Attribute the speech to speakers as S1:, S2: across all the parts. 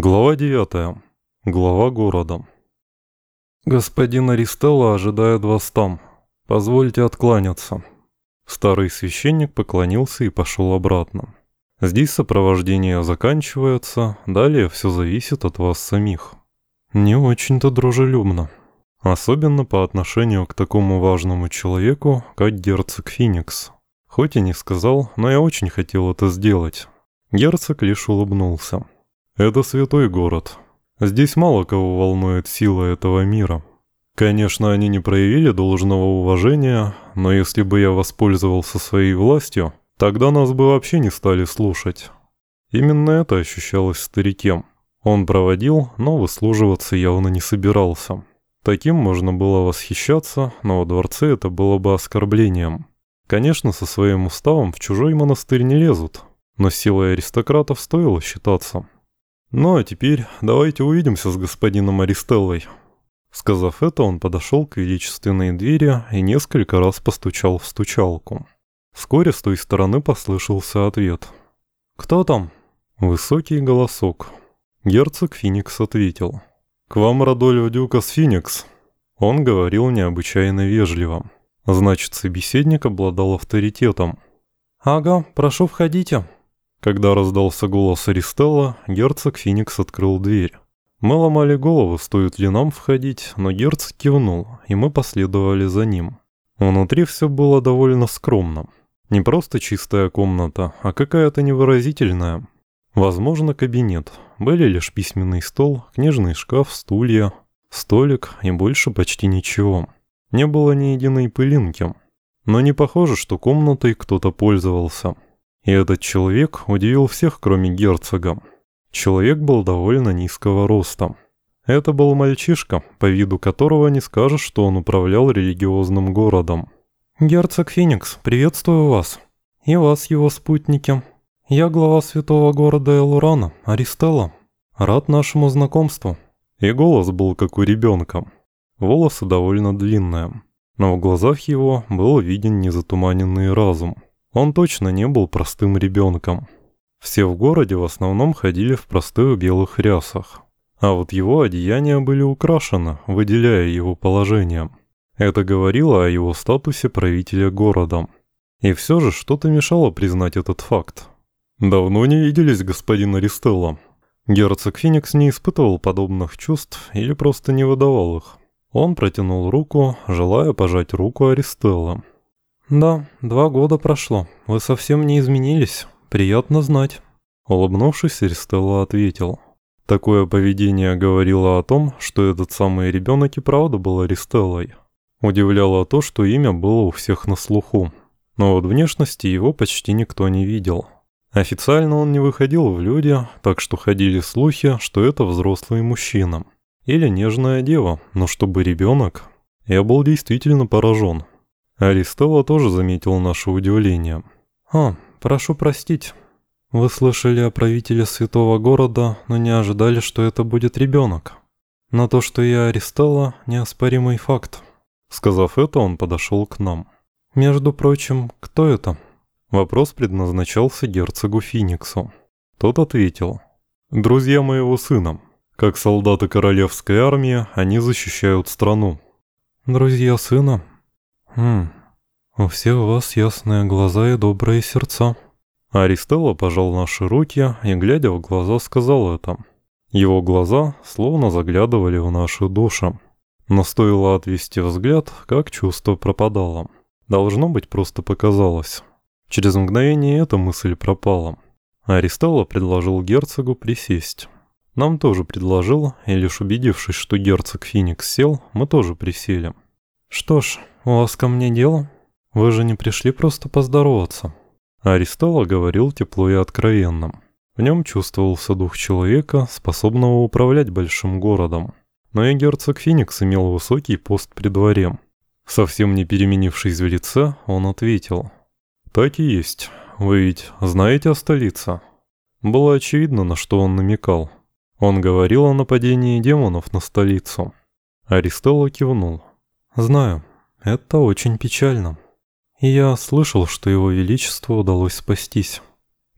S1: Глава 9. Глава города. «Господин Аристелла ожидает вас там. Позвольте откланяться». Старый священник поклонился и пошел обратно. «Здесь сопровождение заканчивается, далее все зависит от вас самих». Не очень-то дружелюбно. Особенно по отношению к такому важному человеку, как герцог Феникс. Хоть и не сказал, но я очень хотел это сделать. Герцог лишь улыбнулся. Это святой город. Здесь мало кого волнует сила этого мира. Конечно, они не проявили должного уважения, но если бы я воспользовался своей властью, тогда нас бы вообще не стали слушать. Именно это ощущалось старике. Он проводил, но выслуживаться явно не собирался. Таким можно было восхищаться, но во дворце это было бы оскорблением. Конечно, со своим уставом в чужой монастырь не лезут, но силой аристократов стоило считаться. «Ну а теперь давайте увидимся с господином Аристеллой». Сказав это, он подошел к величественной двери и несколько раз постучал в стучалку. Вскоре с той стороны послышался ответ. «Кто там?» Высокий голосок. Герцог Феникс ответил. «К вам, Радольф Дюкас Феникс». Он говорил необычайно вежливо. Значит, собеседник обладал авторитетом. «Ага, прошу, входите», когда раздался голос Аристелла, герцог Феникс открыл дверь. Мы ломали голову, стоит ли нам входить, но герцог кивнул, и мы последовали за ним. Внутри все было довольно скромно. Не просто чистая комната, а какая-то невыразительная. Возможно, кабинет. Были лишь письменный стол, книжный шкаф, стулья, столик и больше почти ничего. Не было ни единой пылинки. Но не похоже, что комнатой кто-то пользовался. И этот человек удивил всех, кроме герцога. Человек был довольно низкого роста. Это был мальчишка, по виду которого не скажешь, что он управлял религиозным городом. «Герцог Феникс, приветствую вас. И вас, его спутники. Я глава святого города Элурана, Аристелла. Рад нашему знакомству». И голос был как у ребенка. Волосы довольно длинные, но в глазах его был виден незатуманенный разум. Он точно не был простым ребенком. Все в городе в основном ходили в простых белых рясах. А вот его одеяния были украшены, выделяя его положение. Это говорило о его статусе правителя города. И все же что-то мешало признать этот факт. «Давно не виделись, господин Аристелло». Герцог Феникс не испытывал подобных чувств или просто не выдавал их. Он протянул руку, желая пожать руку Аристелла. «Да, два года прошло. Вы совсем не изменились. Приятно знать». Улыбнувшись, Ристелла ответил. Такое поведение говорило о том, что этот самый ребенок и правда был Аристеллой. Удивляло то, что имя было у всех на слуху. Но вот внешности его почти никто не видел. Официально он не выходил в люди, так что ходили слухи, что это взрослый мужчина. Или нежная дева, но чтобы ребенок... Я был действительно поражен. Аристелла тоже заметил наше удивление. «А, прошу простить. Вы слышали о правителе святого города, но не ожидали, что это будет ребенок. Но то, что я Аристелла, неоспоримый факт». Сказав это, он подошел к нам. «Между прочим, кто это?» Вопрос предназначался герцогу Фениксу. Тот ответил. «Друзья моего сына. Как солдаты королевской армии, они защищают страну». «Друзья сына?» «Хм, у всех вас ясные глаза и добрые сердца». Аристелла пожал наши руки и, глядя в глаза, сказал это. Его глаза словно заглядывали в наши души. Но стоило отвести взгляд, как чувство пропадало. Должно быть, просто показалось. Через мгновение эта мысль пропала. Аристелла предложил герцогу присесть. Нам тоже предложил, и лишь убедившись, что герцог Феникс сел, мы тоже присели. «Что ж, у вас ко мне дело? Вы же не пришли просто поздороваться». Аристола говорил тепло и откровенно. В нем чувствовался дух человека, способного управлять большим городом. Но и герцог Феникс имел высокий пост при дворе. Совсем не переменившись в лице, он ответил. «Так и есть. Вы ведь знаете о столице?» Было очевидно, на что он намекал. Он говорил о нападении демонов на столицу. Аристелла кивнул. «Знаю, это очень печально. И я слышал, что его величеству удалось спастись».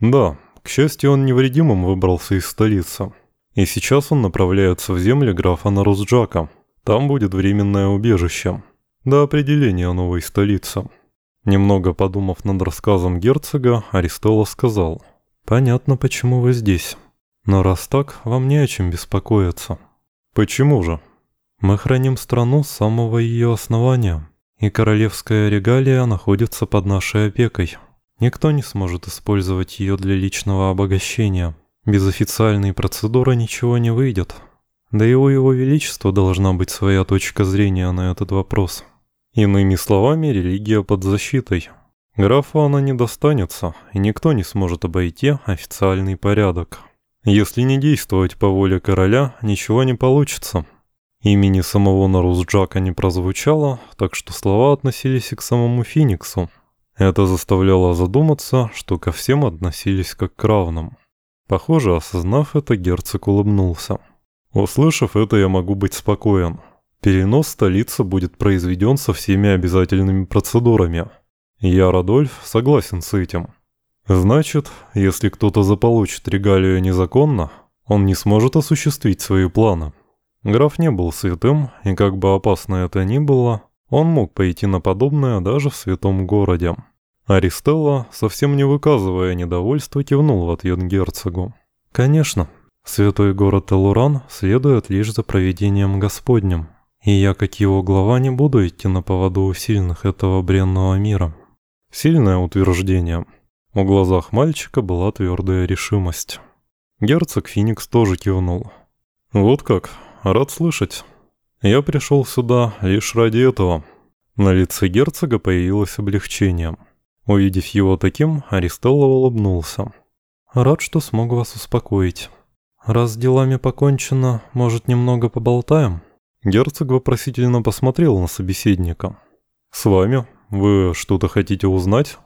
S1: «Да, к счастью, он невредимым выбрался из столицы. И сейчас он направляется в земли графа Нарузджака. Там будет временное убежище. До определения новой столицы. Немного подумав над рассказом герцога, Аристелла сказал. «Понятно, почему вы здесь. Но раз так, вам не о чем беспокоиться». «Почему же?» «Мы храним страну с самого ее основания, и королевская регалия находится под нашей опекой. Никто не сможет использовать ее для личного обогащения. Без официальной процедуры ничего не выйдет. Да и у его величества должна быть своя точка зрения на этот вопрос. Иными словами, религия под защитой. Графу она не достанется, и никто не сможет обойти официальный порядок. Если не действовать по воле короля, ничего не получится. Имени самого Нарузджака не прозвучало, так что слова относились и к самому Фениксу. Это заставляло задуматься, что ко всем относились как к равным. Похоже, осознав это, герцог улыбнулся. Услышав это, я могу быть спокоен. Перенос столицы будет произведен со всеми обязательными процедурами. Я, Радольф, согласен с этим. Значит, если кто-то заполучит регалию незаконно, он не сможет осуществить свои планы. Граф не был святым, и как бы опасно это ни было, он мог пойти на подобное даже в святом городе. Аристелла, совсем не выказывая недовольства, кивнул в ответ герцогу. «Конечно, святой город Элуран следует лишь за проведением Господним, и я, как его глава, не буду идти на поводу у сильных этого бренного мира». Сильное утверждение. В глазах мальчика была твердая решимость. Герцог Феникс тоже кивнул. «Вот как, рад слышать. Я пришел сюда лишь ради этого». На лице герцога появилось облегчение – Увидев его таким, Аристелла улыбнулся. «Рад, что смог вас успокоить. Раз с делами покончено, может, немного поболтаем?» Герцог вопросительно посмотрел на собеседника. «С вами? Вы что-то хотите узнать?»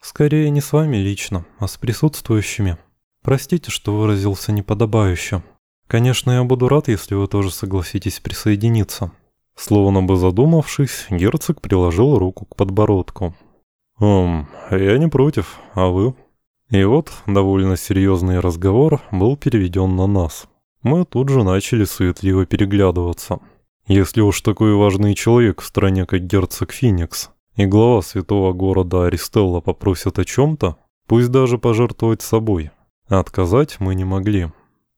S1: «Скорее не с вами лично, а с присутствующими. Простите, что выразился неподобающе. Конечно, я буду рад, если вы тоже согласитесь присоединиться». Словно бы задумавшись, герцог приложил руку к подбородку. «Эм, я не против, а вы?» И вот довольно серьезный разговор был переведен на нас. Мы тут же начали суетливо переглядываться. Если уж такой важный человек в стране, как герцог Феникс, и глава святого города Аристелла попросят о чем-то, пусть даже пожертвовать собой. Отказать мы не могли.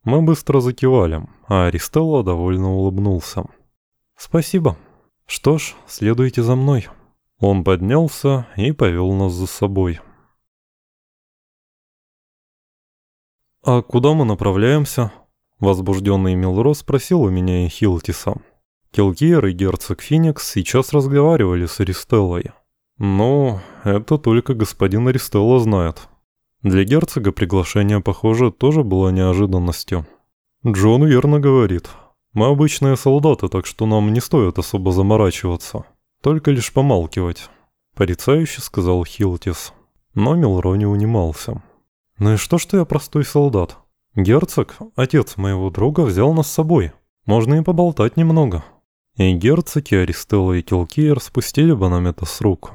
S1: Мы быстро закивали, а Аристелла довольно улыбнулся. «Спасибо. Что ж, следуйте за мной». Он поднялся и повел нас за собой. «А куда мы направляемся?» Возбужденный Милро спросил у меня и Хилтиса. Келкиер и герцог Феникс сейчас разговаривали с Аристеллой. Но это только господин Аристелла знает. Для герцога приглашение, похоже, тоже было неожиданностью. Джон верно говорит. Мы обычные солдаты, так что нам не стоит особо заморачиваться. Только лишь помалкивать. Порицающе сказал Хилтис. Но Милро не унимался. Ну и что, что я простой солдат? Герцог, отец моего друга, взял нас с собой. Можно и поболтать немного. И герцоги Аристелла и Килкиер спустили бы нам это с рук.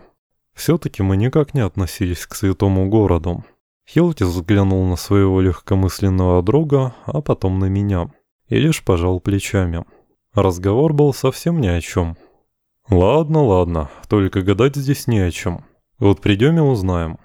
S1: Все-таки мы никак не относились к святому городу. Хилтис взглянул на своего легкомысленного друга, а потом на меня, и лишь пожал плечами. Разговор был совсем ни о чем. «Ладно, ладно, только гадать здесь не о чем. Вот придем и узнаем».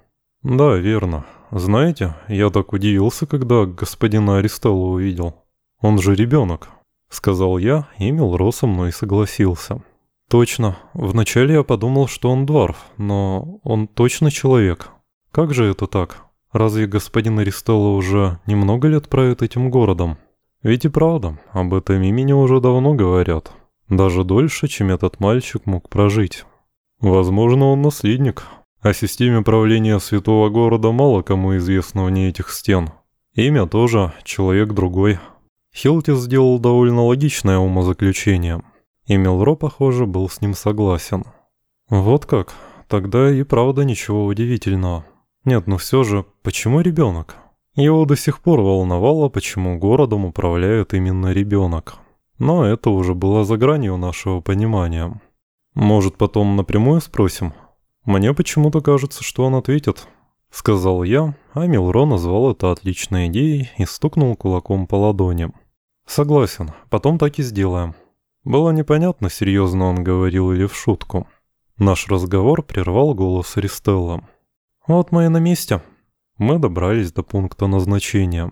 S1: «Да, верно. Знаете, я так удивился, когда господина Аристелла увидел. Он же ребенок», — сказал я, и Милро со мной согласился. «Точно. Вначале я подумал, что он дворф, но он точно человек. Как же это так? Разве господин Аристелла уже немного лет правит этим городом? Ведь и правда, об этом имени уже давно говорят». Даже дольше, чем этот мальчик мог прожить. Возможно, он наследник. О системе правления святого города мало кому известно вне этих стен. Имя тоже человек другой. Хилтис сделал довольно логичное умозаключение. И Милро, похоже, был с ним согласен. Вот как? Тогда и правда ничего удивительного. Нет, ну все же, почему ребенок? Его до сих пор волновало, почему городом управляет именно ребенок. Но это уже было за гранью нашего понимания. Может, потом напрямую спросим? Мне почему-то кажется, что он ответит. Сказал я, а Милро назвал это отличной идеей и стукнул кулаком по ладони. Согласен, потом так и сделаем. Было непонятно, серьезно он говорил или в шутку. Наш разговор прервал голос Ристелла. «Вот мы и на месте». Мы добрались до пункта назначения.